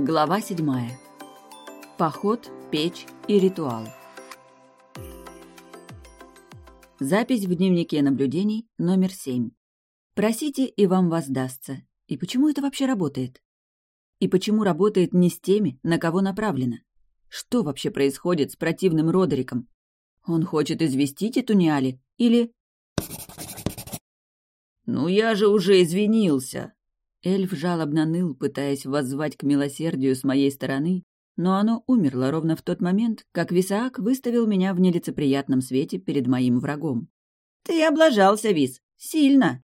Глава седьмая. Поход, печь и ритуал. Запись в дневнике наблюдений номер семь. Просите, и вам воздастся. И почему это вообще работает? И почему работает не с теми, на кого направлено? Что вообще происходит с противным Родериком? Он хочет известить эту Ниали? Или... «Ну я же уже извинился!» Эльф жалобно ныл, пытаясь воззвать к милосердию с моей стороны, но оно умерло ровно в тот момент, как Висаак выставил меня в нелицеприятном свете перед моим врагом. «Ты облажался, Вис! Сильно!»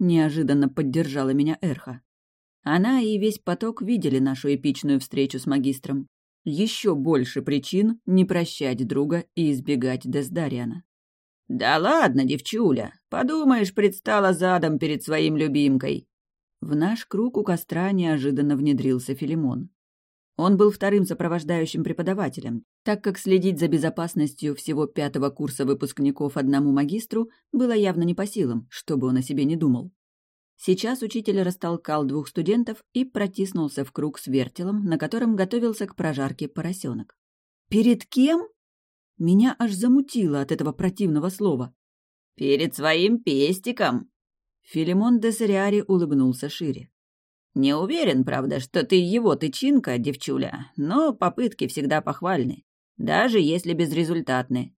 Неожиданно поддержала меня Эрха. Она и весь поток видели нашу эпичную встречу с магистром. Еще больше причин не прощать друга и избегать Дездариана. «Да ладно, девчуля, подумаешь, предстала задом перед своим любимкой». В наш круг у костра неожиданно внедрился Филимон. Он был вторым сопровождающим преподавателем, так как следить за безопасностью всего пятого курса выпускников одному магистру было явно не по силам, что бы он о себе не думал. Сейчас учитель растолкал двух студентов и протиснулся в круг с вертелом, на котором готовился к прожарке поросенок. «Перед кем?» Меня аж замутило от этого противного слова. «Перед своим пестиком!» Филимон де Сориари улыбнулся шире. «Не уверен, правда, что ты его тычинка, девчуля, но попытки всегда похвальны, даже если безрезультатны».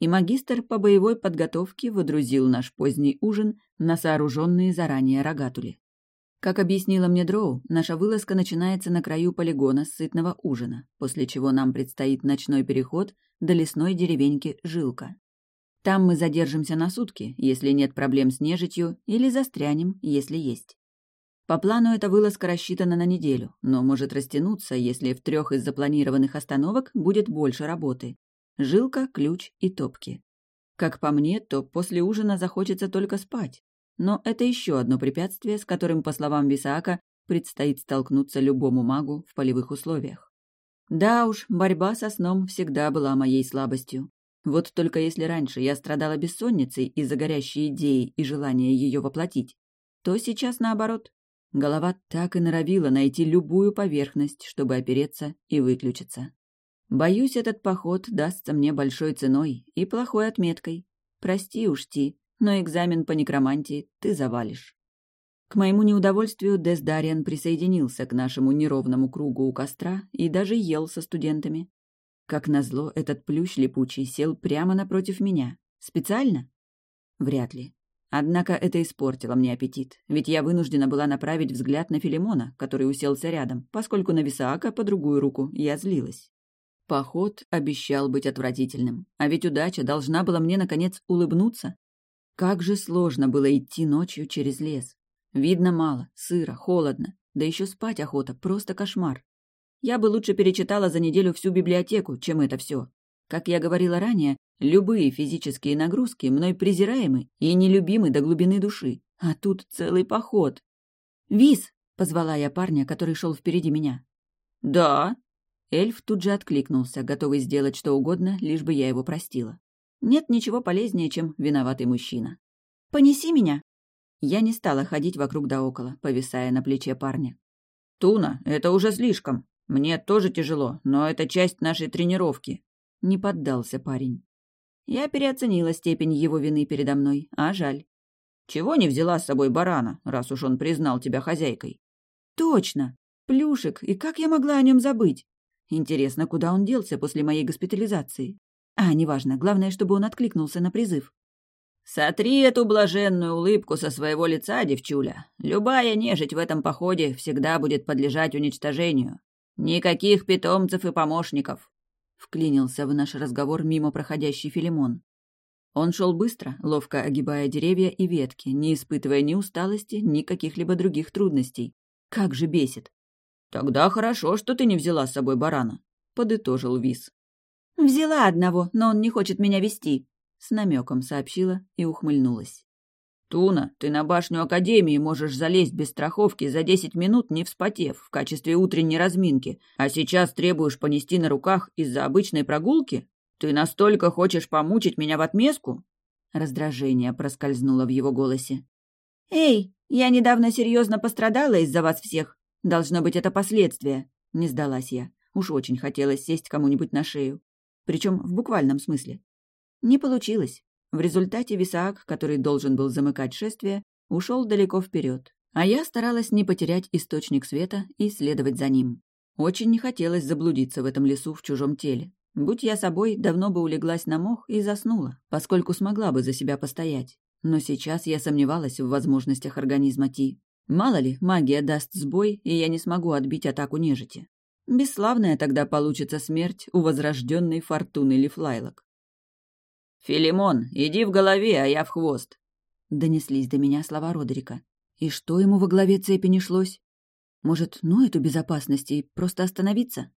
И магистр по боевой подготовке водрузил наш поздний ужин на сооруженные заранее рогатули. Как объяснила мне Дроу, наша вылазка начинается на краю полигона сытного ужина, после чего нам предстоит ночной переход до лесной деревеньки Жилка. Там мы задержимся на сутки, если нет проблем с нежитью, или застрянем, если есть. По плану эта вылазка рассчитана на неделю, но может растянуться, если в трех из запланированных остановок будет больше работы. Жилка, ключ и топки. Как по мне, то после ужина захочется только спать. Но это еще одно препятствие, с которым, по словам Висаака, предстоит столкнуться любому магу в полевых условиях. Да уж, борьба со сном всегда была моей слабостью. Вот только если раньше я страдала бессонницей из-за горящей идеи и желания ее воплотить, то сейчас наоборот. Голова так и норовила найти любую поверхность, чтобы опереться и выключиться. Боюсь, этот поход дастся мне большой ценой и плохой отметкой. Прости уж, но экзамен по некромантии ты завалишь. К моему неудовольствию Дездариан присоединился к нашему неровному кругу у костра и даже ел со студентами. Как назло, этот плющ липучий сел прямо напротив меня. Специально? Вряд ли. Однако это испортило мне аппетит, ведь я вынуждена была направить взгляд на Филимона, который уселся рядом, поскольку на Висаака по другую руку я злилась. Поход обещал быть отвратительным, а ведь удача должна была мне, наконец, улыбнуться. Как же сложно было идти ночью через лес. Видно мало, сыро, холодно, да еще спать охота, просто кошмар. Я бы лучше перечитала за неделю всю библиотеку, чем это все. Как я говорила ранее, любые физические нагрузки мной презираемы и нелюбимы до глубины души. А тут целый поход. «Виз!» — позвала я парня, который шел впереди меня. «Да?» Эльф тут же откликнулся, готовый сделать что угодно, лишь бы я его простила. Нет ничего полезнее, чем виноватый мужчина. «Понеси меня!» Я не стала ходить вокруг да около, повисая на плече парня. «Туна, это уже слишком. Мне тоже тяжело, но это часть нашей тренировки». Не поддался парень. Я переоценила степень его вины передо мной, а жаль. «Чего не взяла с собой барана, раз уж он признал тебя хозяйкой?» «Точно! Плюшек, и как я могла о нем забыть? Интересно, куда он делся после моей госпитализации? А, неважно, главное, чтобы он откликнулся на призыв. «Сотри эту блаженную улыбку со своего лица, девчуля. Любая нежить в этом походе всегда будет подлежать уничтожению. Никаких питомцев и помощников», — вклинился в наш разговор мимо проходящий Филимон. Он шел быстро, ловко огибая деревья и ветки, не испытывая ни усталости, ни каких-либо других трудностей. Как же бесит. «Тогда хорошо, что ты не взяла с собой барана», — подытожил Вис. «Взяла одного, но он не хочет меня вести», — с намеком сообщила и ухмыльнулась. «Туна, ты на башню Академии можешь залезть без страховки за десять минут, не вспотев, в качестве утренней разминки, а сейчас требуешь понести на руках из-за обычной прогулки? Ты настолько хочешь помучить меня в отместку?» Раздражение проскользнуло в его голосе. «Эй, я недавно серьезно пострадала из-за вас всех. Должно быть, это последствия. Не сдалась я. Уж очень хотелось сесть кому-нибудь на шею. Причем в буквальном смысле. Не получилось. В результате Висаак, который должен был замыкать шествие, ушел далеко вперед, а я старалась не потерять источник света и следовать за ним. Очень не хотелось заблудиться в этом лесу в чужом теле. Будь я собой, давно бы улеглась на мох и заснула, поскольку смогла бы за себя постоять. Но сейчас я сомневалась в возможностях организма Ти. Мало ли, магия даст сбой, и я не смогу отбить атаку нежити. Бесславная тогда получится смерть у возрожденной фортуны Лифлайлок. «Филимон, иди в голове, а я в хвост!» Донеслись до меня слова Родерика. И что ему во главе цепи не шлось? Может, ну эту безопасность и просто остановиться?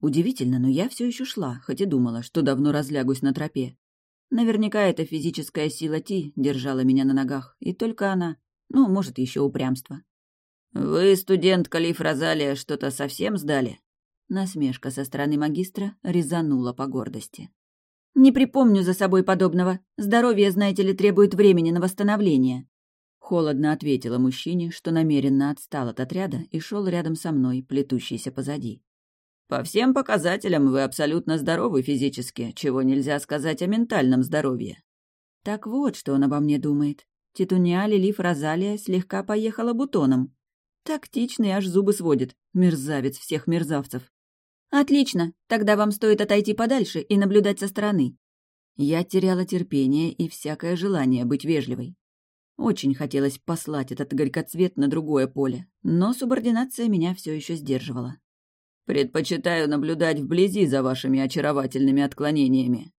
Удивительно, но я все еще шла, хоть и думала, что давно разлягусь на тропе. Наверняка эта физическая сила Ти держала меня на ногах, и только она. Ну, может, еще упрямство. «Вы, студент Калиф Розалия, что-то совсем сдали?» Насмешка со стороны магистра резанула по гордости. «Не припомню за собой подобного. Здоровье, знаете ли, требует времени на восстановление». Холодно ответила мужчине, что намеренно отстал от отряда и шел рядом со мной, плетущийся позади. По всем показателям вы абсолютно здоровы физически, чего нельзя сказать о ментальном здоровье. Так вот, что он обо мне думает. Титуня Лилиф Розалия слегка поехала бутоном. Тактичный, аж зубы сводит. Мерзавец всех мерзавцев. Отлично, тогда вам стоит отойти подальше и наблюдать со стороны. Я теряла терпение и всякое желание быть вежливой. Очень хотелось послать этот горькоцвет на другое поле, но субординация меня все еще сдерживала. Предпочитаю наблюдать вблизи за вашими очаровательными отклонениями».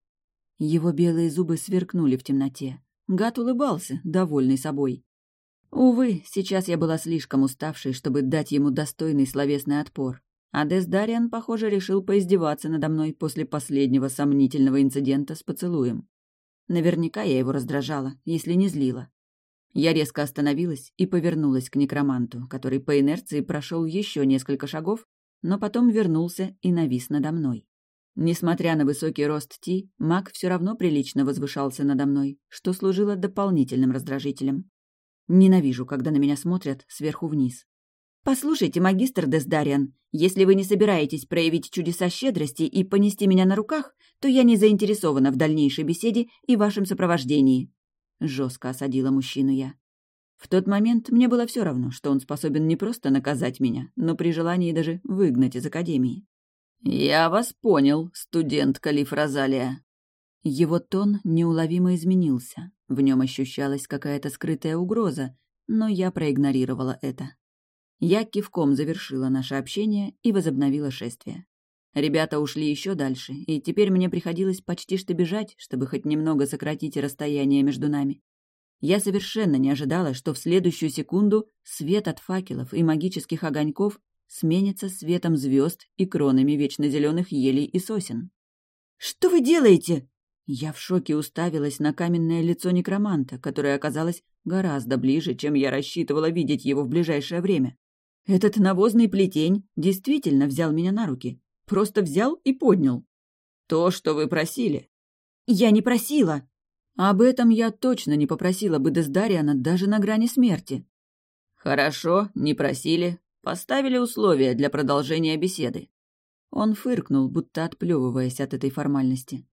Его белые зубы сверкнули в темноте. Гад улыбался, довольный собой. Увы, сейчас я была слишком уставшей, чтобы дать ему достойный словесный отпор. А Дездариан, похоже, решил поиздеваться надо мной после последнего сомнительного инцидента с поцелуем. Наверняка я его раздражала, если не злила. Я резко остановилась и повернулась к некроманту, который по инерции прошел еще несколько шагов но потом вернулся и навис надо мной. Несмотря на высокий рост Ти, маг все равно прилично возвышался надо мной, что служило дополнительным раздражителем. Ненавижу, когда на меня смотрят сверху вниз. «Послушайте, магистр Дездариан, если вы не собираетесь проявить чудеса щедрости и понести меня на руках, то я не заинтересована в дальнейшей беседе и вашем сопровождении», — жестко осадила мужчину я. В тот момент мне было все равно, что он способен не просто наказать меня, но при желании даже выгнать из академии. «Я вас понял, студент Калиф Розалия». Его тон неуловимо изменился. В нем ощущалась какая-то скрытая угроза, но я проигнорировала это. Я кивком завершила наше общение и возобновила шествие. Ребята ушли еще дальше, и теперь мне приходилось почти что бежать, чтобы хоть немного сократить расстояние между нами. Я совершенно не ожидала, что в следующую секунду свет от факелов и магических огоньков сменится светом звезд и кронами вечно зеленых елей и сосен. «Что вы делаете?» Я в шоке уставилась на каменное лицо некроманта, которое оказалось гораздо ближе, чем я рассчитывала видеть его в ближайшее время. Этот навозный плетень действительно взял меня на руки. Просто взял и поднял. «То, что вы просили». «Я не просила!» Об этом я точно не попросила бы Дездариана даже на грани смерти. «Хорошо, не просили. Поставили условия для продолжения беседы». Он фыркнул, будто отплевываясь от этой формальности.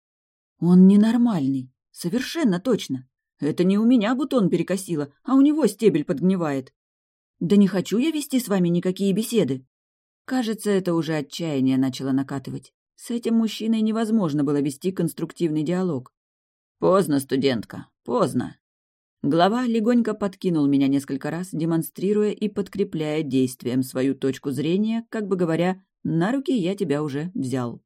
«Он ненормальный. Совершенно точно. Это не у меня бутон перекосило, а у него стебель подгнивает. Да не хочу я вести с вами никакие беседы». Кажется, это уже отчаяние начало накатывать. С этим мужчиной невозможно было вести конструктивный диалог. «Поздно, студентка, поздно». Глава легонько подкинул меня несколько раз, демонстрируя и подкрепляя действием свою точку зрения, как бы говоря, «на руки я тебя уже взял».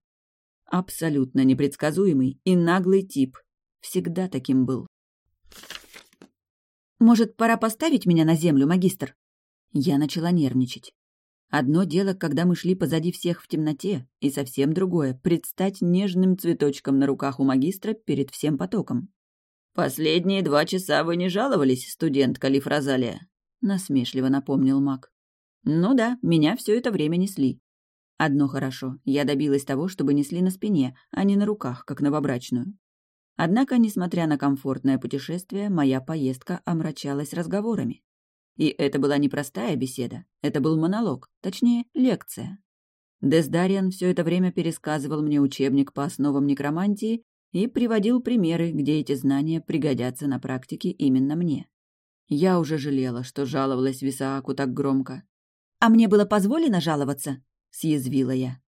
Абсолютно непредсказуемый и наглый тип. Всегда таким был. «Может, пора поставить меня на землю, магистр?» Я начала нервничать. Одно дело, когда мы шли позади всех в темноте, и совсем другое — предстать нежным цветочком на руках у магистра перед всем потоком. «Последние два часа вы не жаловались, студент Калиф Розалия?» — насмешливо напомнил маг. «Ну да, меня все это время несли. Одно хорошо, я добилась того, чтобы несли на спине, а не на руках, как новобрачную. Однако, несмотря на комфортное путешествие, моя поездка омрачалась разговорами. И это была не простая беседа, это был монолог, точнее, лекция. Дездариан все это время пересказывал мне учебник по основам некромантии и приводил примеры, где эти знания пригодятся на практике именно мне. Я уже жалела, что жаловалась Висааку так громко. «А мне было позволено жаловаться?» — съязвила я.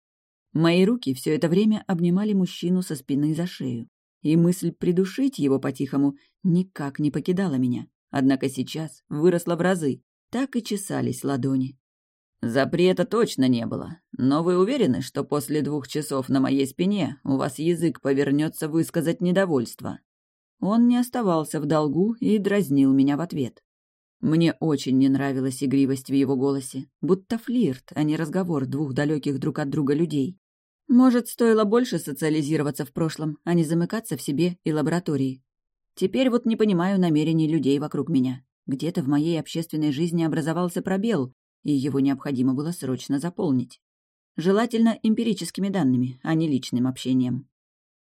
Мои руки все это время обнимали мужчину со спины за шею, и мысль придушить его по-тихому никак не покидала меня. Однако сейчас выросла в разы, так и чесались ладони. Запрета точно не было, но вы уверены, что после двух часов на моей спине у вас язык повернется высказать недовольство? Он не оставался в долгу и дразнил меня в ответ. Мне очень не нравилась игривость в его голосе, будто флирт, а не разговор двух далеких друг от друга людей. Может, стоило больше социализироваться в прошлом, а не замыкаться в себе и лаборатории. Теперь вот не понимаю намерений людей вокруг меня. Где-то в моей общественной жизни образовался пробел, и его необходимо было срочно заполнить. Желательно эмпирическими данными, а не личным общением.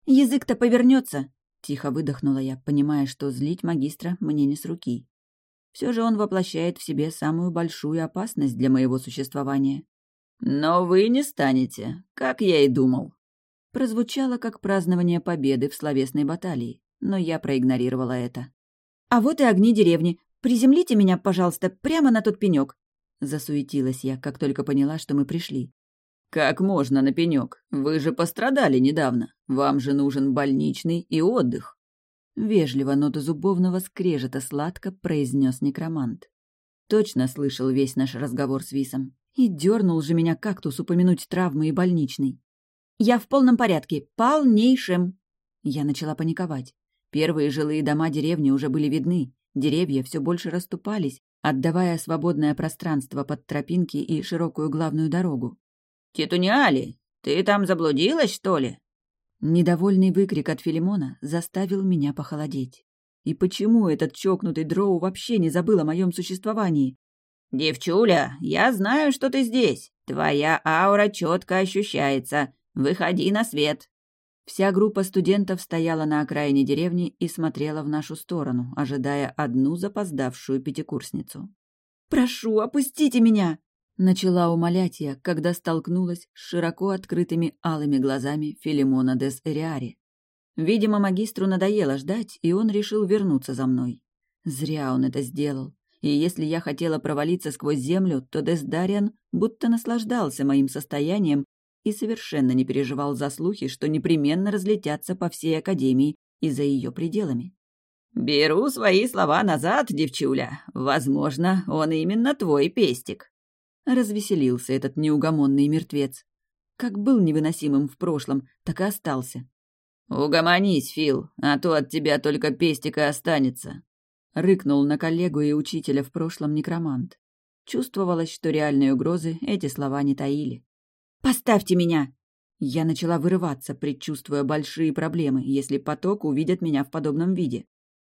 «Язык-то повернется, тихо выдохнула я, понимая, что злить магистра мне не с руки. Все же он воплощает в себе самую большую опасность для моего существования. «Но вы не станете, как я и думал». Прозвучало как празднование победы в словесной баталии, но я проигнорировала это. «А вот и огни деревни. Приземлите меня, пожалуйста, прямо на тот пенек. Засуетилась я, как только поняла, что мы пришли. «Как можно на пенек? Вы же пострадали недавно. Вам же нужен больничный и отдых». Вежливо, но до зубовного скрежета сладко произнес некромант. Точно слышал весь наш разговор с Висом. И дернул же меня кактус упомянуть травмы и больничный. «Я в полном порядке, полнейшем!» Я начала паниковать. Первые жилые дома деревни уже были видны, деревья все больше расступались, отдавая свободное пространство под тропинки и широкую главную дорогу. «Титуниали, ты там заблудилась, что ли?» Недовольный выкрик от Филимона заставил меня похолодеть. И почему этот чокнутый дроу вообще не забыл о моем существовании? «Девчуля, я знаю, что ты здесь. Твоя аура четко ощущается. Выходи на свет». Вся группа студентов стояла на окраине деревни и смотрела в нашу сторону, ожидая одну запоздавшую пятикурсницу. «Прошу, опустите меня!» Начала умолять я, когда столкнулась с широко открытыми алыми глазами Филимона дес Эриари. Видимо, магистру надоело ждать, и он решил вернуться за мной. Зря он это сделал. И если я хотела провалиться сквозь землю, то Десдариан будто наслаждался моим состоянием и совершенно не переживал за слухи, что непременно разлетятся по всей Академии и за ее пределами. «Беру свои слова назад, девчуля. Возможно, он именно твой пестик». Развеселился этот неугомонный мертвец. Как был невыносимым в прошлом, так и остался. «Угомонись, Фил, а то от тебя только пестик и останется», — рыкнул на коллегу и учителя в прошлом некромант. Чувствовалось, что реальные угрозы эти слова не таили. «Поставьте меня!» Я начала вырываться, предчувствуя большие проблемы, если поток увидят меня в подобном виде.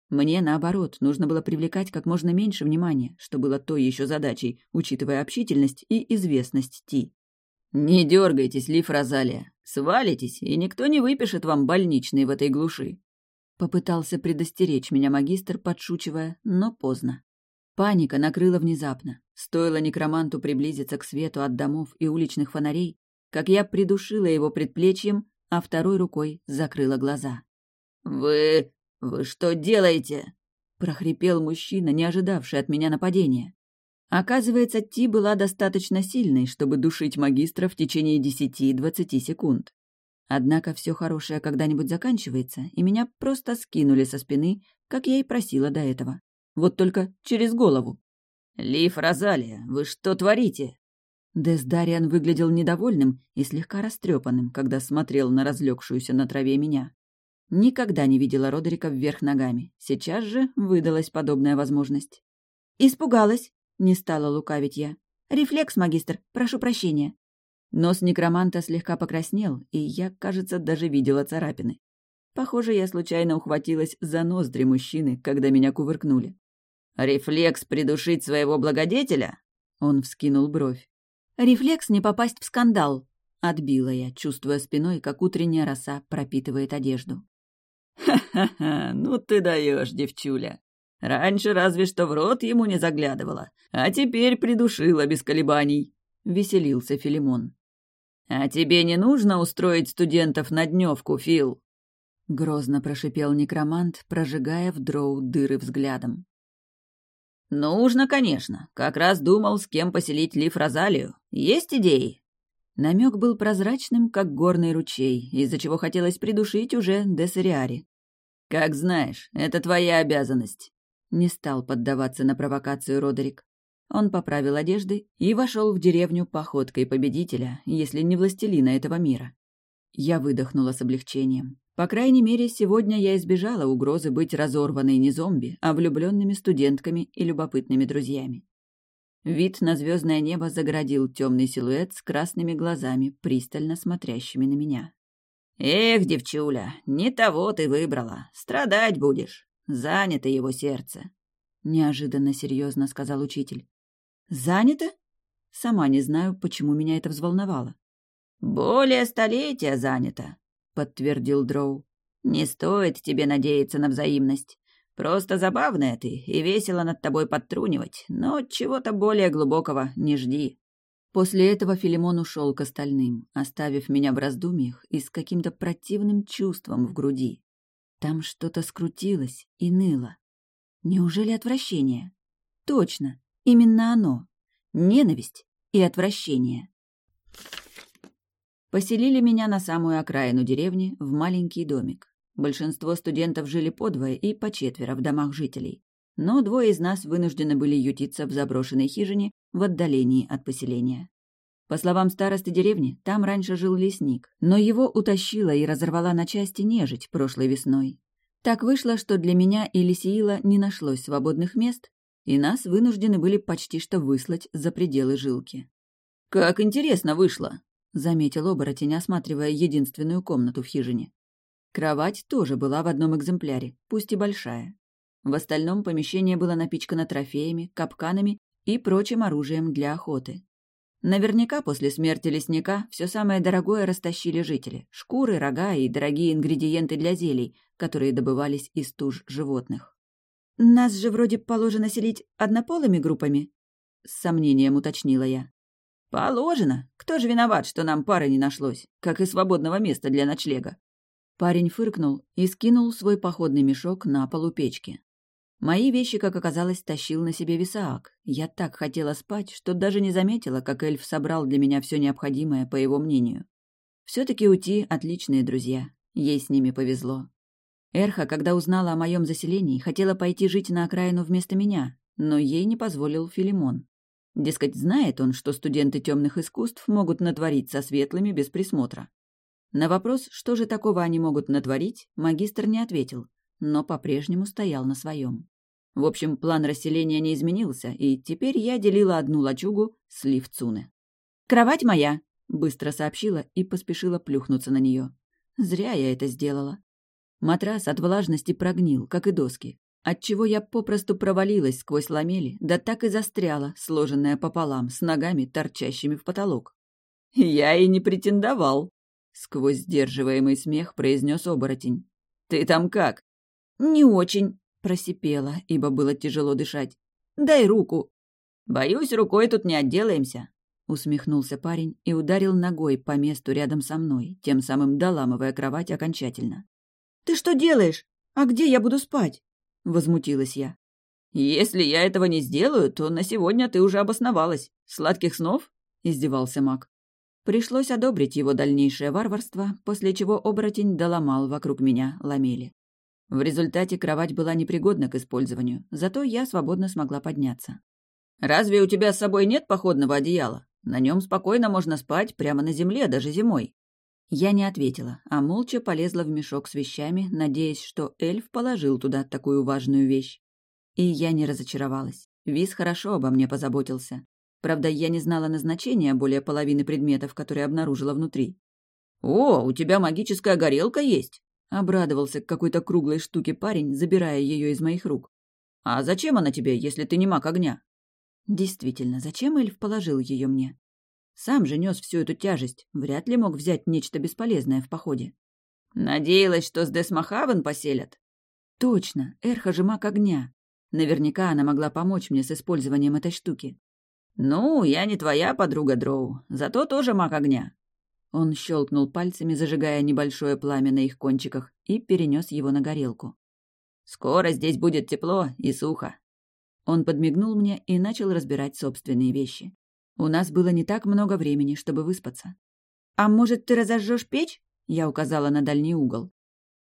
Мне, наоборот, нужно было привлекать как можно меньше внимания, что было той еще задачей, учитывая общительность и известность Ти. «Не дергайтесь, Лиф Розалия. Свалитесь, и никто не выпишет вам больничный в этой глуши». Попытался предостеречь меня магистр, подшучивая, но поздно. Паника накрыла внезапно. Стоило некроманту приблизиться к свету от домов и уличных фонарей, как я придушила его предплечьем, а второй рукой закрыла глаза. «Вы... вы что делаете?» — прохрипел мужчина, не ожидавший от меня нападения. Оказывается, Ти была достаточно сильной, чтобы душить магистра в течение десяти-двадцати секунд. Однако все хорошее когда-нибудь заканчивается, и меня просто скинули со спины, как я и просила до этого. Вот только через голову. «Лив Розалия, вы что творите?» Дездариан выглядел недовольным и слегка растрепанным, когда смотрел на разлегшуюся на траве меня. Никогда не видела Родерика вверх ногами. Сейчас же выдалась подобная возможность. «Испугалась», — не стала лукавить я. «Рефлекс, магистр, прошу прощения». Нос некроманта слегка покраснел, и я, кажется, даже видела царапины. Похоже, я случайно ухватилась за ноздри мужчины, когда меня кувыркнули. «Рефлекс придушить своего благодетеля?» Он вскинул бровь. «Рефлекс не попасть в скандал», — отбила я, чувствуя спиной, как утренняя роса пропитывает одежду. «Ха-ха-ха, ну ты даешь, девчуля. Раньше разве что в рот ему не заглядывала, а теперь придушила без колебаний», — веселился Филимон. «А тебе не нужно устроить студентов на дневку, Фил?» Грозно прошипел некромант, прожигая в дроу дыры взглядом. «Нужно, конечно. Как раз думал, с кем поселить Лив Розалию. Есть идеи?» Намек был прозрачным, как горный ручей, из-за чего хотелось придушить уже Десериари. «Как знаешь, это твоя обязанность», — не стал поддаваться на провокацию Родерик. Он поправил одежды и вошел в деревню походкой победителя, если не властелина этого мира. Я выдохнула с облегчением. По крайней мере, сегодня я избежала угрозы быть разорванной не зомби, а влюбленными студентками и любопытными друзьями. Вид на звездное небо заградил темный силуэт с красными глазами, пристально смотрящими на меня. «Эх, девчуля, не того ты выбрала. Страдать будешь. Занято его сердце», — неожиданно серьезно сказал учитель. «Занято? Сама не знаю, почему меня это взволновало». «Более столетия занято», подтвердил Дроу. «Не стоит тебе надеяться на взаимность. Просто забавная ты и весело над тобой подтрунивать, но чего-то более глубокого не жди». После этого Филимон ушел к остальным, оставив меня в раздумьях и с каким-то противным чувством в груди. Там что-то скрутилось и ныло. Неужели отвращение? Точно, именно оно. Ненависть и отвращение. Поселили меня на самую окраину деревни, в маленький домик. Большинство студентов жили по двое и по четверо в домах жителей. Но двое из нас вынуждены были ютиться в заброшенной хижине в отдалении от поселения. По словам старосты деревни, там раньше жил лесник, но его утащила и разорвала на части нежить прошлой весной. Так вышло, что для меня и Лисиила не нашлось свободных мест, и нас вынуждены были почти что выслать за пределы жилки. «Как интересно вышло!» Заметил оборотень, осматривая единственную комнату в хижине. Кровать тоже была в одном экземпляре, пусть и большая. В остальном помещение было напичкано трофеями, капканами и прочим оружием для охоты. Наверняка после смерти лесника все самое дорогое растащили жители – шкуры, рога и дорогие ингредиенты для зелий, которые добывались из туш животных. «Нас же вроде положено селить однополыми группами?» – с сомнением уточнила я. «Положено. Кто же виноват, что нам пары не нашлось, как и свободного места для ночлега?» Парень фыркнул и скинул свой походный мешок на полу печки. Мои вещи, как оказалось, тащил на себе Висаак. Я так хотела спать, что даже не заметила, как эльф собрал для меня все необходимое, по его мнению. Все-таки Ути — отличные друзья. Ей с ними повезло. Эрха, когда узнала о моем заселении, хотела пойти жить на окраину вместо меня, но ей не позволил Филимон. Дескать, знает он, что студенты темных искусств могут натворить со светлыми без присмотра. На вопрос, что же такого они могут натворить, магистр не ответил, но по-прежнему стоял на своем. В общем, план расселения не изменился, и теперь я делила одну лачугу с Ливцуны. «Кровать моя!» — быстро сообщила и поспешила плюхнуться на нее. Зря я это сделала. Матрас от влажности прогнил, как и доски отчего я попросту провалилась сквозь ламели, да так и застряла, сложенная пополам, с ногами, торчащими в потолок. «Я и не претендовал», — сквозь сдерживаемый смех произнес оборотень. «Ты там как?» «Не очень», — просипела, ибо было тяжело дышать. «Дай руку». «Боюсь, рукой тут не отделаемся», — усмехнулся парень и ударил ногой по месту рядом со мной, тем самым доламывая кровать окончательно. «Ты что делаешь? А где я буду спать?» Возмутилась я. «Если я этого не сделаю, то на сегодня ты уже обосновалась. Сладких снов?» — издевался маг. Пришлось одобрить его дальнейшее варварство, после чего оборотень доломал вокруг меня ламели. В результате кровать была непригодна к использованию, зато я свободно смогла подняться. «Разве у тебя с собой нет походного одеяла? На нем спокойно можно спать прямо на земле, даже зимой». Я не ответила, а молча полезла в мешок с вещами, надеясь, что эльф положил туда такую важную вещь. И я не разочаровалась. Виз хорошо обо мне позаботился. Правда, я не знала назначения более половины предметов, которые обнаружила внутри. «О, у тебя магическая горелка есть!» Обрадовался к какой-то круглой штуке парень, забирая ее из моих рук. «А зачем она тебе, если ты не маг огня?» Действительно, зачем эльф положил ее мне? Сам же нес всю эту тяжесть, вряд ли мог взять нечто бесполезное в походе. Надеялась, что с Десмахавен поселят? Точно, Эрха же маг огня. Наверняка она могла помочь мне с использованием этой штуки. Ну, я не твоя подруга Дроу, зато тоже маг огня. Он щелкнул пальцами, зажигая небольшое пламя на их кончиках, и перенес его на горелку. «Скоро здесь будет тепло и сухо». Он подмигнул мне и начал разбирать собственные вещи. У нас было не так много времени, чтобы выспаться. «А может, ты разожжешь печь?» Я указала на дальний угол.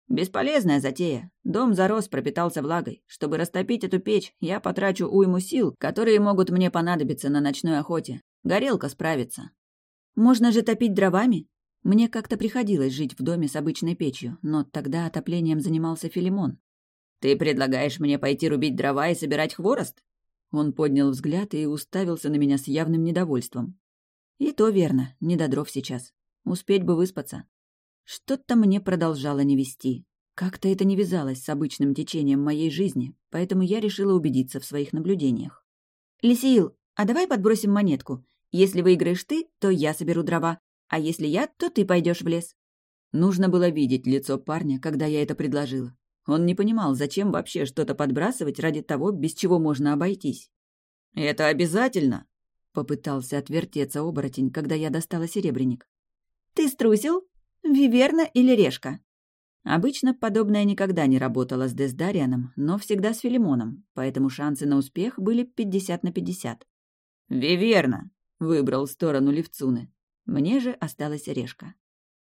«Бесполезная затея. Дом зарос, пропитался влагой. Чтобы растопить эту печь, я потрачу уйму сил, которые могут мне понадобиться на ночной охоте. Горелка справится». «Можно же топить дровами?» Мне как-то приходилось жить в доме с обычной печью, но тогда отоплением занимался Филимон. «Ты предлагаешь мне пойти рубить дрова и собирать хворост?» Он поднял взгляд и уставился на меня с явным недовольством. «И то верно, не до дров сейчас. Успеть бы выспаться. Что-то мне продолжало не вести. Как-то это не вязалось с обычным течением моей жизни, поэтому я решила убедиться в своих наблюдениях. «Лисиил, а давай подбросим монетку. Если выиграешь ты, то я соберу дрова, а если я, то ты пойдешь в лес». Нужно было видеть лицо парня, когда я это предложила. Он не понимал, зачем вообще что-то подбрасывать ради того, без чего можно обойтись. «Это обязательно?» — попытался отвертеться оборотень, когда я достала серебряник. «Ты струсил?» Виверна или решка? Обычно подобное никогда не работало с Дездарианом, но всегда с Филимоном, поэтому шансы на успех были 50 на 50. «Виверна!» — выбрал сторону Левцуны. Мне же осталась решка.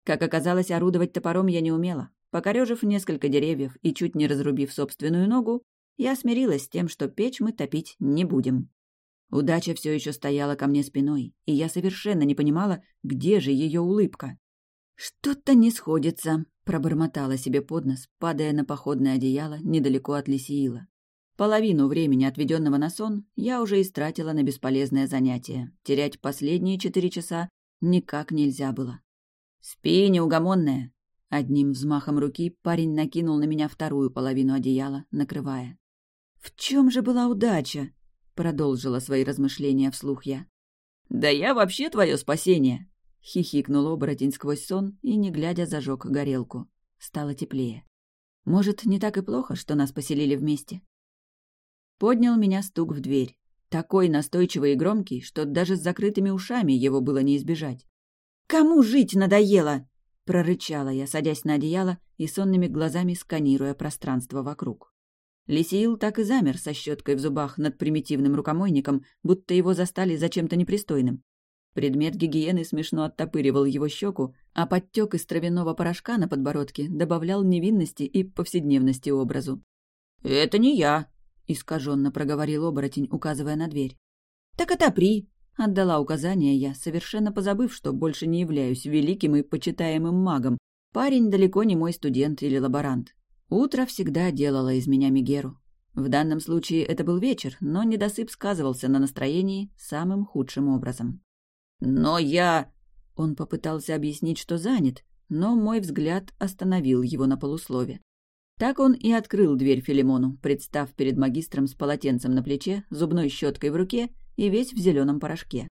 Как оказалось, орудовать топором я не умела. Покорежив несколько деревьев и чуть не разрубив собственную ногу, я смирилась с тем, что печь мы топить не будем. Удача все еще стояла ко мне спиной, и я совершенно не понимала, где же ее улыбка. «Что-то не сходится», — пробормотала себе под нос, падая на походное одеяло недалеко от Лисиила. Половину времени, отведенного на сон, я уже истратила на бесполезное занятие. Терять последние четыре часа никак нельзя было. «Спи, неугомонная!» Одним взмахом руки парень накинул на меня вторую половину одеяла, накрывая. «В чем же была удача?» — продолжила свои размышления вслух я. «Да я вообще твое спасение!» — хихикнул оборотень сквозь сон и, не глядя, зажег горелку. Стало теплее. Может, не так и плохо, что нас поселили вместе? Поднял меня стук в дверь. Такой настойчивый и громкий, что даже с закрытыми ушами его было не избежать. «Кому жить надоело?» — прорычала я, садясь на одеяло и сонными глазами сканируя пространство вокруг. Лисиил так и замер со щеткой в зубах над примитивным рукомойником, будто его застали за чем-то непристойным. Предмет гигиены смешно оттопыривал его щеку, а подтек из травяного порошка на подбородке добавлял невинности и повседневности образу. «Это не я», — искаженно проговорил оборотень, указывая на дверь. «Так отопри», — отдала указание я, совершенно позабыв, что больше не являюсь великим и почитаемым магом. Парень далеко не мой студент или лаборант. Утро всегда делало из меня Мегеру. В данном случае это был вечер, но недосып сказывался на настроении самым худшим образом. «Но я...» Он попытался объяснить, что занят, но мой взгляд остановил его на полуслове. Так он и открыл дверь Филимону, представ перед магистром с полотенцем на плече, зубной щеткой в руке и весь в зеленом порошке.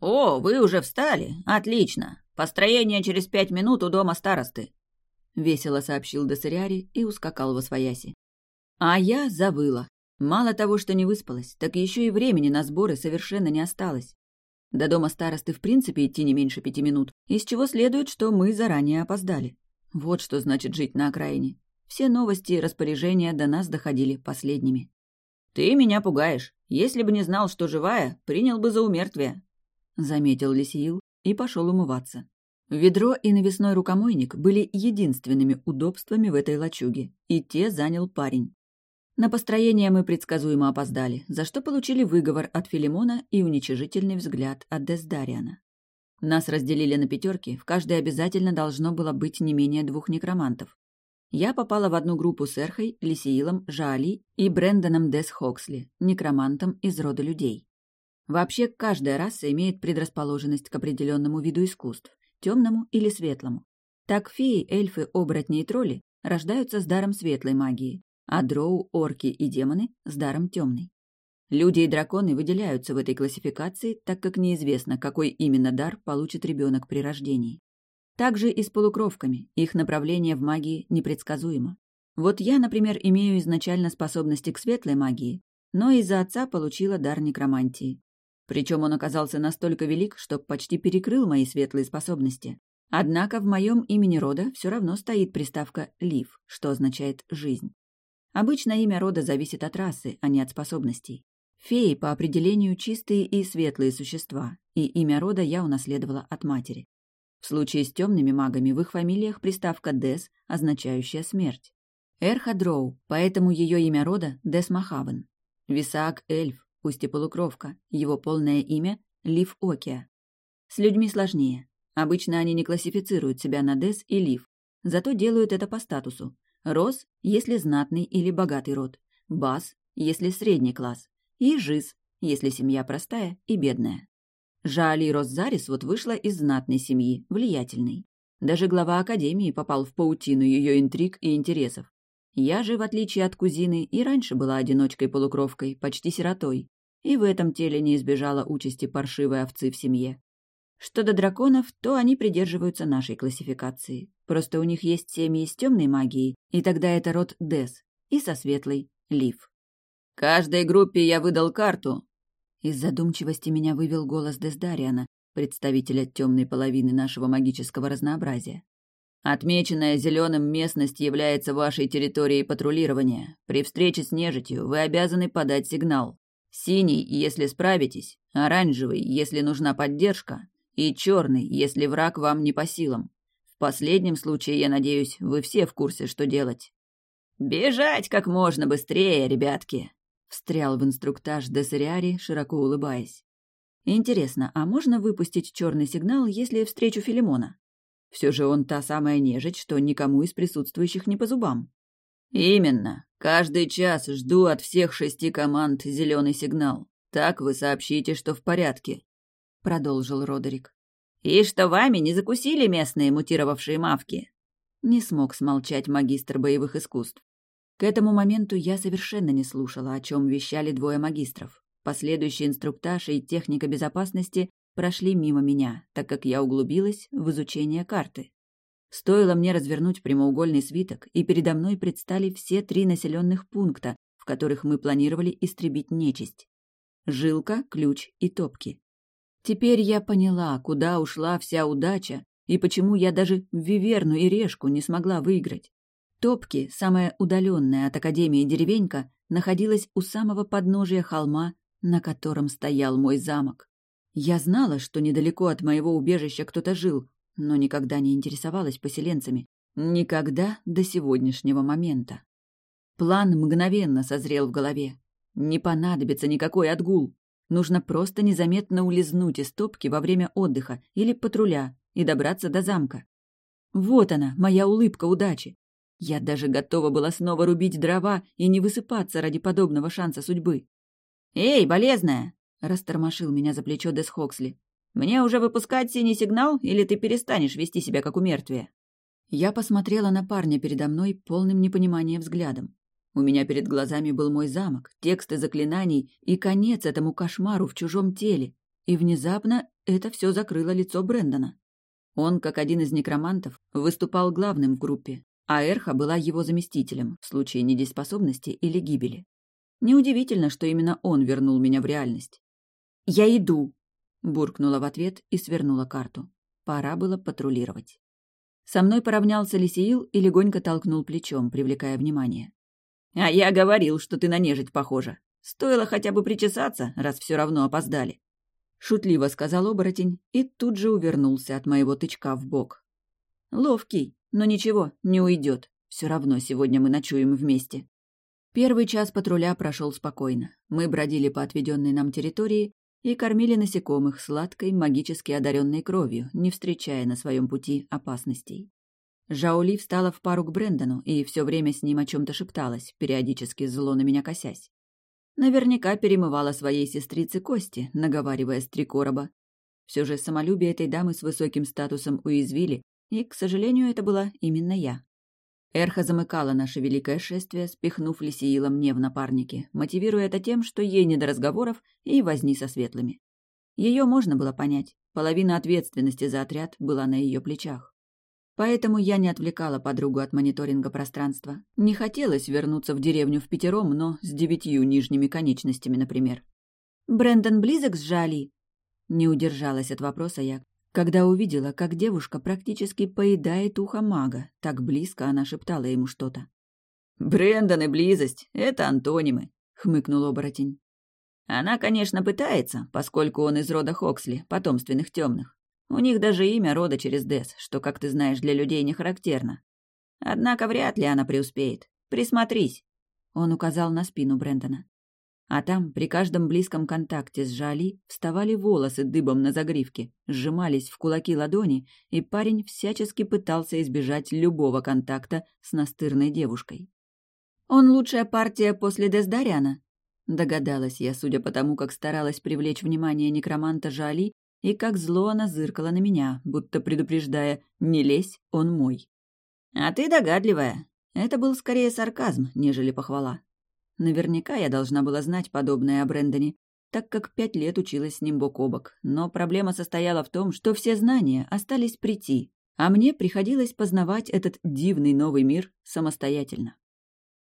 «О, вы уже встали? Отлично! Построение через пять минут у дома старосты!» — весело сообщил Досыриари и ускакал во свояси. А я забыла. Мало того, что не выспалась, так еще и времени на сборы совершенно не осталось. До дома старосты в принципе идти не меньше пяти минут, из чего следует, что мы заранее опоздали. Вот что значит жить на окраине. Все новости и распоряжения до нас доходили последними. «Ты меня пугаешь. Если бы не знал, что живая, принял бы за умертвие», — заметил Лисиил и пошел умываться. Ведро и навесной рукомойник были единственными удобствами в этой лачуге, и те занял парень. На построение мы предсказуемо опоздали, за что получили выговор от Филимона и уничижительный взгляд от Дездариана. Нас разделили на пятерки, в каждой обязательно должно было быть не менее двух некромантов. Я попала в одну группу с Эрхой, Лисиилом, Жаали и Брэндоном Дес Хоксли, некромантом из рода людей. Вообще, каждая раса имеет предрасположенность к определенному виду искусств, темному или светлому. Так феи, эльфы, оборотни и тролли рождаются с даром светлой магии, а дроу, орки и демоны с даром темный. Люди и драконы выделяются в этой классификации, так как неизвестно, какой именно дар получит ребенок при рождении. Также и с полукровками, их направление в магии непредсказуемо. Вот я, например, имею изначально способности к светлой магии, но из-за отца получила дар некромантии. Причем он оказался настолько велик, что почти перекрыл мои светлые способности. Однако в моем имени рода все равно стоит приставка «лив», что означает «жизнь». Обычно имя рода зависит от расы, а не от способностей. Феи по определению чистые и светлые существа, и имя рода я унаследовала от матери. В случае с темными магами в их фамилиях приставка «дес», означающая смерть. Эрха Дроу, поэтому ее имя рода – Дес Махавен. Висаак Эльф, пусть и полукровка, его полное имя – Лив Окия. С людьми сложнее. Обычно они не классифицируют себя на Дес и Лив, зато делают это по статусу. Рос, если знатный или богатый род. Бас, если средний класс. И Жиз, если семья простая и бедная. Жали Роззарис вот вышла из знатной семьи, влиятельной. Даже глава Академии попал в паутину ее интриг и интересов. Я же, в отличие от кузины, и раньше была одиночкой-полукровкой, почти сиротой, и в этом теле не избежала участи паршивой овцы в семье. Что до драконов, то они придерживаются нашей классификации. Просто у них есть семьи с темной магией, и тогда это род Дес, и со светлой — Лив. «Каждой группе я выдал карту, из задумчивости меня вывел голос Дездариана, представителя темной половины нашего магического разнообразия. Отмеченная зеленым местность является вашей территорией патрулирования. При встрече с нежитью вы обязаны подать сигнал. Синий, если справитесь, оранжевый, если нужна поддержка, и черный, если враг вам не по силам. В последнем случае, я надеюсь, вы все в курсе, что делать. Бежать как можно быстрее, ребятки, Встрял в инструктаж Десериари, широко улыбаясь. Интересно, а можно выпустить черный сигнал, если встречу Филимона? Все же он та самая нежить, что никому из присутствующих не по зубам. Именно. Каждый час жду от всех шести команд зеленый сигнал. Так вы сообщите, что в порядке, продолжил Родерик. И что вами не закусили местные мутировавшие мавки? Не смог смолчать магистр боевых искусств. К этому моменту я совершенно не слушала, о чем вещали двое магистров. Последующий инструктаж и техника безопасности прошли мимо меня, так как я углубилась в изучение карты. Стоило мне развернуть прямоугольный свиток, и передо мной предстали все три населенных пункта, в которых мы планировали истребить нечисть. Жилка, ключ и топки. Теперь я поняла, куда ушла вся удача и почему я даже Виверну и Решку не смогла выиграть. Топки, самая удаленная от Академии деревенька, находилась у самого подножия холма, на котором стоял мой замок. Я знала, что недалеко от моего убежища кто-то жил, но никогда не интересовалась поселенцами. Никогда до сегодняшнего момента. План мгновенно созрел в голове. Не понадобится никакой отгул. Нужно просто незаметно улизнуть из топки во время отдыха или патруля и добраться до замка. Вот она, моя улыбка удачи. Я даже готова была снова рубить дрова и не высыпаться ради подобного шанса судьбы. «Эй, болезная!» — растормошил меня за плечо Дес Хоксли. «Мне уже выпускать синий сигнал, или ты перестанешь вести себя как у мертвия?» Я посмотрела на парня передо мной полным непониманием взглядом. У меня перед глазами был мой замок, тексты заклинаний и конец этому кошмару в чужом теле. И внезапно это все закрыло лицо Брэндона. Он, как один из некромантов, выступал главным в группе, а Эрха была его заместителем в случае недееспособности или гибели. Неудивительно, что именно он вернул меня в реальность. «Я иду!» — буркнула в ответ и свернула карту. Пора было патрулировать. Со мной поравнялся Лисиил и легонько толкнул плечом, привлекая внимание. «А я говорил, что ты на нежить похожа. Стоило хотя бы причесаться, раз все равно опоздали». Шутливо сказал оборотень и тут же увернулся от моего тычка в бок. Ловкий, но ничего, не уйдет. Все равно сегодня мы ночуем вместе. Первый час патруля прошел спокойно. Мы бродили по отведенной нам территории и кормили насекомых сладкой, магически одаренной кровью, не встречая на своем пути опасностей. Жаули встала в пару к Брэндону и все время с ним о чем-то шепталась, периодически зло на меня косясь. Наверняка перемывала своей сестрице кости, наговаривая с три короба. Все же самолюбие этой дамы с высоким статусом уязвили, и, к сожалению, это была именно я. Эрха замыкала наше великое шествие, спихнув Лисиила мне в напарники, мотивируя это тем, что ей не до разговоров и возни со светлыми. Ее можно было понять. Половина ответственности за отряд была на ее плечах. Поэтому я не отвлекала подругу от мониторинга пространства. Не хотелось вернуться в деревню в пятером, но с девятью нижними конечностями, например. «Брэндон близок с Жали?» Не удержалась от вопроса я, когда увидела, как девушка практически поедает ухо мага, так близко она шептала ему что-то. «Брэндон и близость — это антонимы», — хмыкнул оборотень. «Она, конечно, пытается, поскольку он из рода Хоксли, потомственных темных. У них даже имя рода через Дес, что, как ты знаешь, для людей не характерно. Однако вряд ли она преуспеет. Присмотрись. Он указал на спину Брэндона. А там, при каждом близком контакте с Жали, вставали волосы дыбом на загривке, сжимались в кулаки ладони, и парень всячески пытался избежать любого контакта с настырной девушкой. «Он лучшая партия после Дездаряна?» Догадалась я, судя по тому, как старалась привлечь внимание некроманта Жали и как зло она зыркала на меня, будто предупреждая «не лезь, он мой». «А ты догадливая». Это был скорее сарказм, нежели похвала. Наверняка я должна была знать подобное о Брэндоне, так как пять лет училась с ним бок о бок, но проблема состояла в том, что все знания остались прийти, а мне приходилось познавать этот дивный новый мир самостоятельно.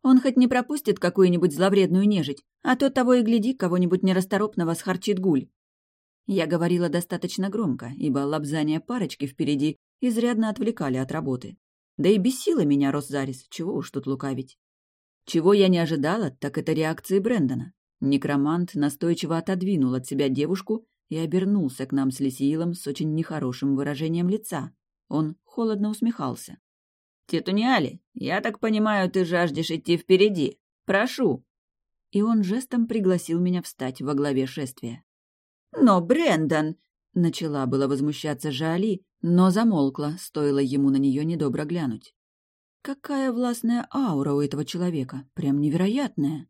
Он хоть не пропустит какую-нибудь зловредную нежить, а то того и гляди, кого-нибудь нерасторопного схарчит гуль. Я говорила достаточно громко, ибо лапзания парочки впереди изрядно отвлекали от работы. Да и бесила меня Росзарис, чего уж тут лукавить. Чего я не ожидала, так это реакции Брэндона. Некромант настойчиво отодвинул от себя девушку и обернулся к нам с Лисиилом с очень нехорошим выражением лица. Он холодно усмехался. «Тетуниали, я так понимаю, ты жаждешь идти впереди. Прошу!» И он жестом пригласил меня встать во главе шествия. «Но, Брэндон!» — начала было возмущаться Жали, но замолкла, стоило ему на нее недобро глянуть. Какая властная аура у этого человека, прям невероятная.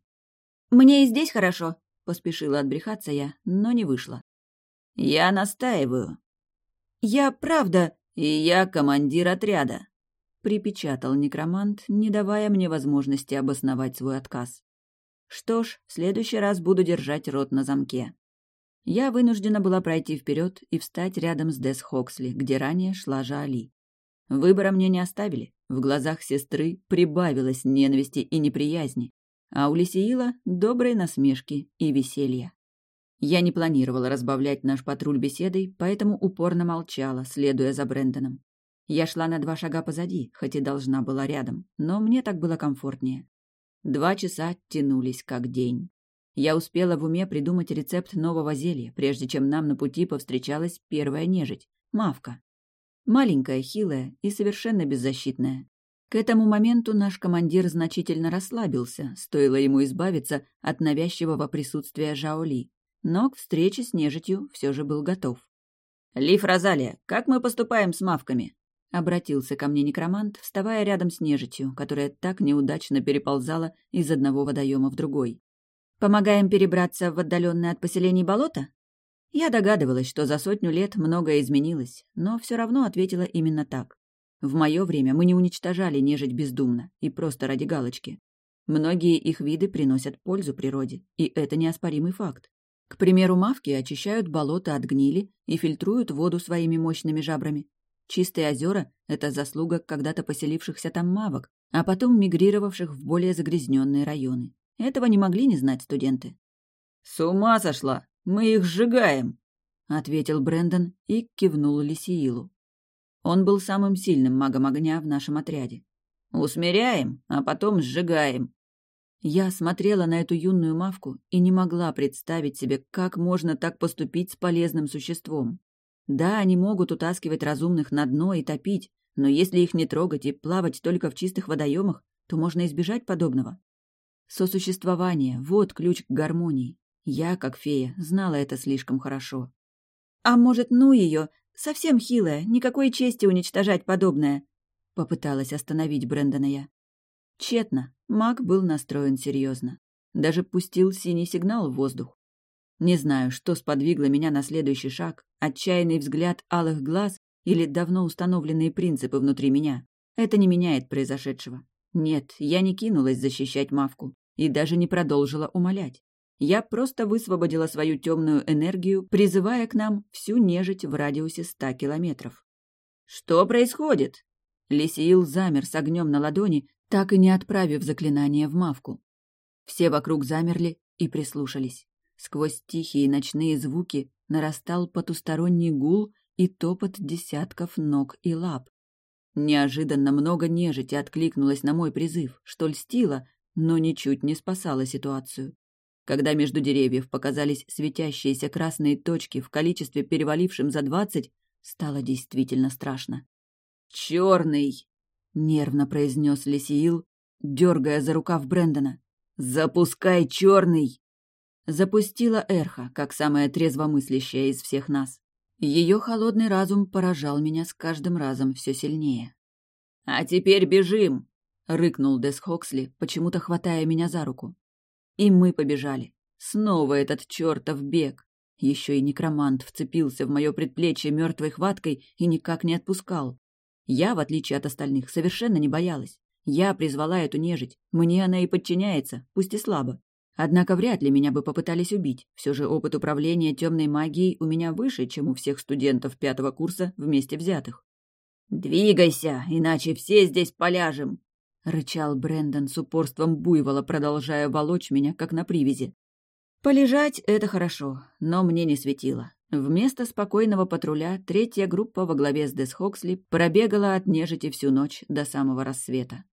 «Мне и здесь хорошо», — поспешила отбрехаться я, но не вышло. «Я настаиваю». «Я правда...» «И я командир отряда», — припечатал некромант, не давая мне возможности обосновать свой отказ. Что ж, в следующий раз буду держать рот на замке. Я вынуждена была пройти вперед и встать рядом с Дес Хоксли, где ранее шла Жаали. Выбора мне не оставили. В глазах сестры прибавилось ненависти и неприязни, а у Лисиила — доброй насмешки и веселья. Я не планировала разбавлять наш патруль беседой, поэтому упорно молчала, следуя за Брэндоном. Я шла на два шага позади, хоть и должна была рядом, но мне так было комфортнее. Два часа тянулись как день. Я успела в уме придумать рецепт нового зелья, прежде чем нам на пути повстречалась первая нежить — мавка. Маленькая, хилая и совершенно беззащитная. К этому моменту наш командир значительно расслабился, стоило ему избавиться от навязчивого присутствия Жаоли, но к встрече с нежитью все же был готов. «Лив Розалия, как мы поступаем с мавками?» — обратился ко мне некромант, вставая рядом с нежитью, которая так неудачно переползала из одного водоема в другой. Помогаем перебраться в отдаленное от поселений болото? Я догадывалась, что за сотню лет многое изменилось, но все равно ответила именно так. В мое время мы не уничтожали нежить бездумно и просто ради галочки. Многие их виды приносят пользу природе, и это неоспоримый факт. К примеру, мавки очищают болото от гнили и фильтруют воду своими мощными жабрами. Чистые озера — это заслуга когда-то поселившихся там мавок, а потом мигрировавших в более загрязненные районы. Этого не могли не знать студенты. «С ума сошла! Мы их сжигаем!» — ответил Брэндон и кивнул Лисиилу. Он был самым сильным магом огня в нашем отряде. «Усмиряем, а потом сжигаем». Я смотрела на эту юную мавку и не могла представить себе, как можно так поступить с полезным существом. Да, они могут утаскивать разумных на дно и топить, но если их не трогать и плавать только в чистых водоемах, то можно избежать подобного. Сосуществование — вот ключ к гармонии. Я, как фея, знала это слишком хорошо. «А может, ну ее, совсем хилая, никакой чести уничтожать подобное?» Попыталась остановить Брэндона я. Тщетно. Маг был настроен серьезно. Даже пустил синий сигнал в воздух. Не знаю, что сподвигло меня на следующий шаг, отчаянный взгляд алых глаз или давно установленные принципы внутри меня. Это не меняет произошедшего. Нет, я не кинулась защищать Мавку и даже не продолжила умолять. Я просто высвободила свою темную энергию, призывая к нам всю нежить в радиусе ста километров. «Что происходит?» Лисиил замер с огнем на ладони, так и не отправив заклинание в Мавку. Все вокруг замерли и прислушались. Сквозь тихие ночные звуки нарастал потусторонний гул и топот десятков ног и лап. Неожиданно много нежити откликнулось на мой призыв, что льстило, но ничуть не спасало ситуацию. Когда между деревьев показались светящиеся красные точки в количестве перевалившем за двадцать, стало действительно страшно. «Черный!» — нервно произнес Лисиил, дергая за рукав Брэндона. «Запускай черный!» Запустила Эрха, как самая трезвомыслящая из всех нас. Ее холодный разум поражал меня с каждым разом все сильнее. «А теперь бежим!» — рыкнул Дес Хоксли, почему-то хватая меня за руку. И мы побежали. Снова этот чертов бег. Еще и некромант вцепился в мое предплечье мертвой хваткой и никак не отпускал. Я, в отличие от остальных, совершенно не боялась. Я призвала эту нежить. Мне она и подчиняется, пусть и слабо. Однако вряд ли меня бы попытались убить. Все же опыт управления темной магией у меня выше, чем у всех студентов пятого курса вместе взятых. «Двигайся, иначе все здесь поляжем!» — рычал Брендон с упорством буйвола, продолжая волочь меня, как на привязи. Полежать — это хорошо, но мне не светило. Вместо спокойного патруля третья группа во главе с Дес Хоксли пробегала от нежити всю ночь до самого рассвета.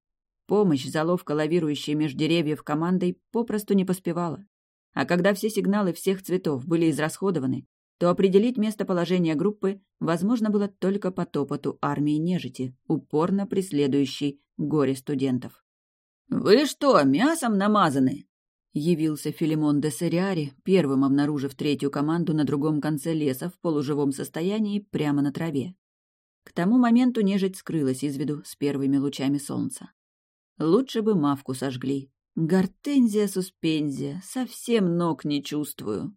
Помощь, заловка лавирующей меж деревьев командой, попросту не поспевала. А когда все сигналы всех цветов были израсходованы, то определить местоположение группы возможно было только по топоту армии нежити, упорно преследующей горе студентов. «Вы что, мясом намазаны?» Явился Филимон де Сериари, первым обнаружив третью команду на другом конце леса в полуживом состоянии прямо на траве. К тому моменту нежить скрылась из виду с первыми лучами солнца. Лучше бы мавку сожгли. Гортензия суспензия, совсем ног не чувствую.